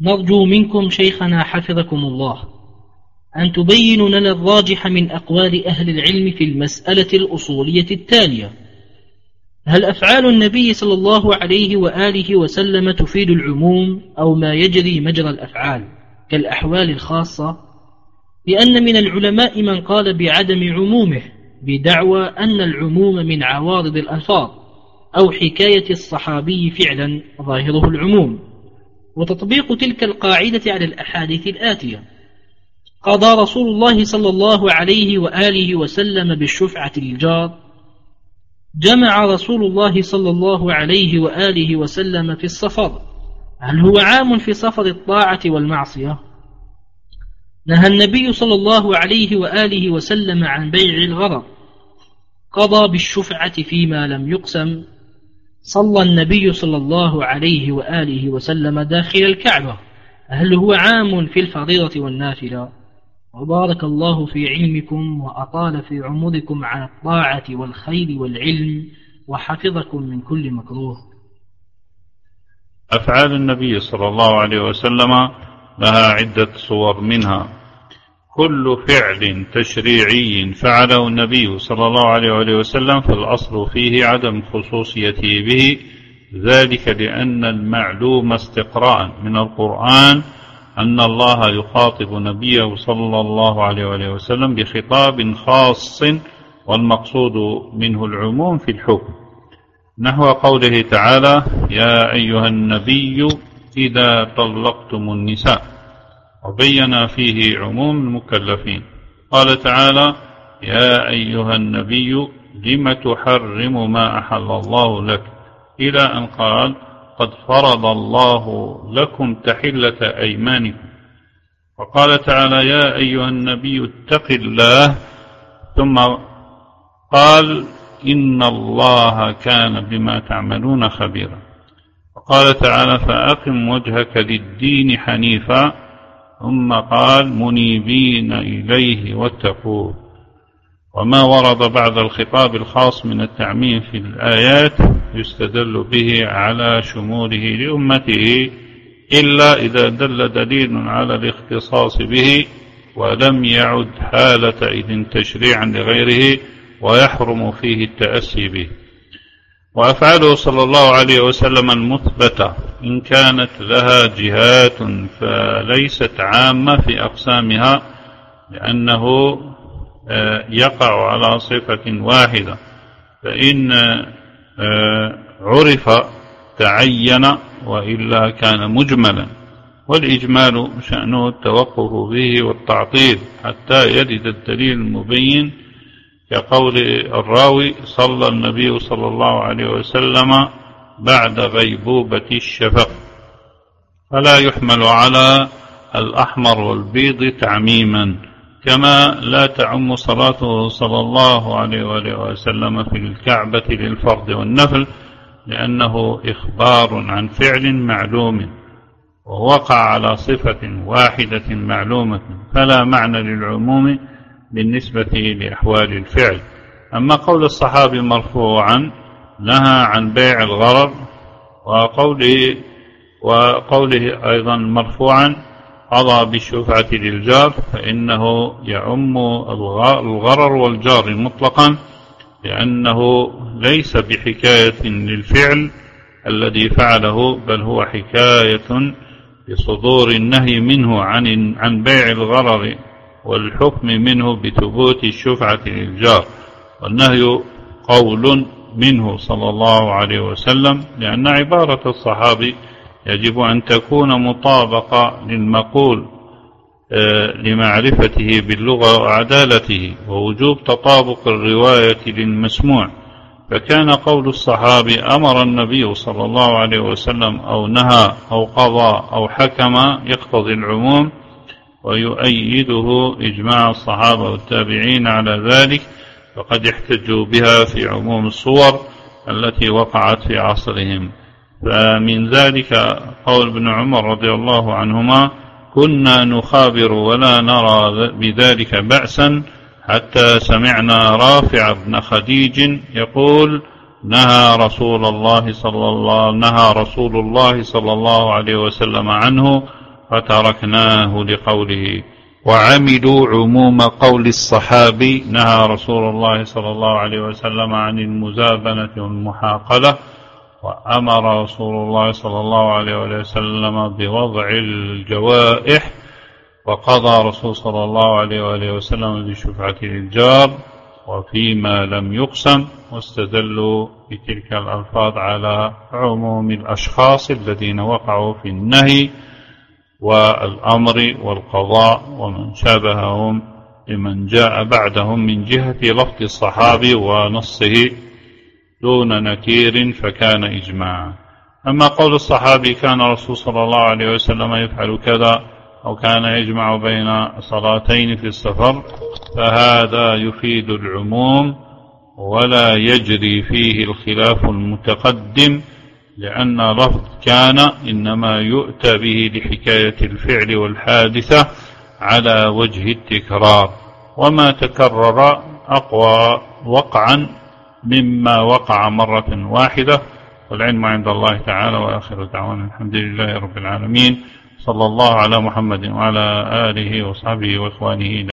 نرجو منكم شيخنا حفظكم الله أن تبينوا لنا الراجح من أقوال أهل العلم في المسألة الأصولية التالية. هل أفعال النبي صلى الله عليه وآله وسلم تفيد العموم أو ما يجري مجرى الأفعال كالأحوال الخاصة؟ لأن من العلماء من قال بعدم عمومه بدعوى أن العموم من عوارض الألفاظ أو حكاية الصحابي فعلا ظاهره العموم. وتطبيق تلك القاعدة على الأحاديث الآتية. قضى رسول الله صلى الله عليه وآله وسلم بالشفعة للجار جمع رسول الله صلى الله عليه وآله وسلم في السفر هل هو عام في سفر الطاعة والمعصية؟ نهى النبي صلى الله عليه وآله وسلم عن بيع الغرض قضى بالشفعة فيما لم يقسم. صلى النبي صلى الله عليه وآله وسلم داخل الكعبة. هل هو عام في الفريضة والنافلة؟ وبارك الله في علمكم وأطال في عمركم على الطاعة والخير والعلم وحفظكم من كل مكروه. أفعال النبي صلى الله عليه وسلم لها عدة صور منها. كل فعل تشريعي فعله النبي صلى الله عليه وسلم فالأصل فيه عدم خصوصيته به. ذلك لأن المعلوم استقراء من القرآن أن الله يخاطب نبيه صلى الله عليه وسلم بخطاب خاص والمقصود منه العموم في الحكم. نحو قوله تعالى يا أيها النبي إذا طلقتم النساء وبين فيه عموم المكلفين. قال تعالى يا أيها النبي لم تحرم ما أحل الله لك؟ إلى أن قال قد فرض الله لكم تحلة أيمانكم. وقال تعالى يا أيها النبي اتق الله. ثم قال إن الله كان بما تعملون خبيرا. وقال تعالى فأقم وجهك للدين حنيفا. ثم قال منيبين إليه واتقوه. وما ورد بعد الخطاب الخاص من التعميم في الآيات يستدل به على شموله لأمته إلا إذا دل دليل على الاختصاص به ولم يعد حالة إذن تشريعا لغيره ويحرم فيه التأسي به. وأفعاله صلى الله عليه وسلم المثبتة. إن كانت لها جهات فليست عامة في أقسامها لأنه آه، يقع على صفة واحدة. فإن آه، عرف تعين وإلا كان مجملا. والإجمال شأنه التوقف به والتعطيل حتى يرد الدليل المبين كقول الراوي صلى النبي صلى الله عليه وسلم بعد غيبوبة الشفق. فلا يحمل على الأحمر والبيض تعميما كما لا تعم صلاته صلى الله عليه وآله وسلم في الكعبة للفرض والنفل لأنه إخبار عن فعل معلوم ووقع على صفة واحدة معلومة فلا معنى للعموم بالنسبة لأحوال الفعل. أما قول الصحابي مرفوعا نهى عن بيع الغرض وقوله وقوله أيضا مرفوعا قضى بالشفعة للجار فإنه يعم الغرر والجار مطلقا لأنه ليس بحكاية للفعل الذي فعله بل هو حكاية بصدور النهي منه عن عن بيع الغرر. والحكم منه بثبوت الشفعة للجار والنهي قول منه صلى الله عليه وسلم لأن عبارة الصحابي يجب أن تكون مطابقة للمقول آه، لمعرفته باللغة وعدالته ووجوب تطابق الرواية للمسموع. فكان قول الصحابي أمر النبي صلى الله عليه وسلم أو نهى أو قضى أو حكم يقتضي العموم ويؤيده إجماع الصحابة والتابعين على ذلك فقد احتجوا بها في عموم الصور التي وقعت في عصرهم. فمن ذلك قول ابن عمر رضي الله عنهما كنا نخابر ولا نرى بذلك بأسا حتى سمعنا رافع بن خديج يقول نهى رسول الله صلى الله نهى رسول الله صلى الله عليه وسلم عنه فتركناه لقوله وعملوا عموم قول الصحابي نهى رسول الله صلى الله عليه وسلم عن المزابنة والمحاقلة وأمر رسول الله صلى الله عليه وسلم بوضع الجوائح وقضى رسول صلى الله عليه وسلم بشفعة الجار وفيما لم يقسم واستدلوا بتلك الألفاظ على عموم الأشخاص الذين وقعوا في النهي والأمر والقضاء ومن شابههم لمن جاء بعدهم من جهة لفظ الصحابي ونصه دون نكير فكان إجماعا أما قول الصحابي كان الرسول صلى الله عليه وسلم يفعل كذا أو كان يجمع بين صلاتين في السفر فهذا يفيد العموم ولا يجري فيه الخلاف المتقدم لأن لفظ كان إنما يؤتى به لحكاية الفعل والحادثة على وجه التكرار وما تكرر أقوى وقعا مما وقع مرة واحدة والعلم عند الله تعالى وآخر دعوانا الحمد لله رب العالمين صلى الله على محمد وعلى آله وصحبه وإخوانه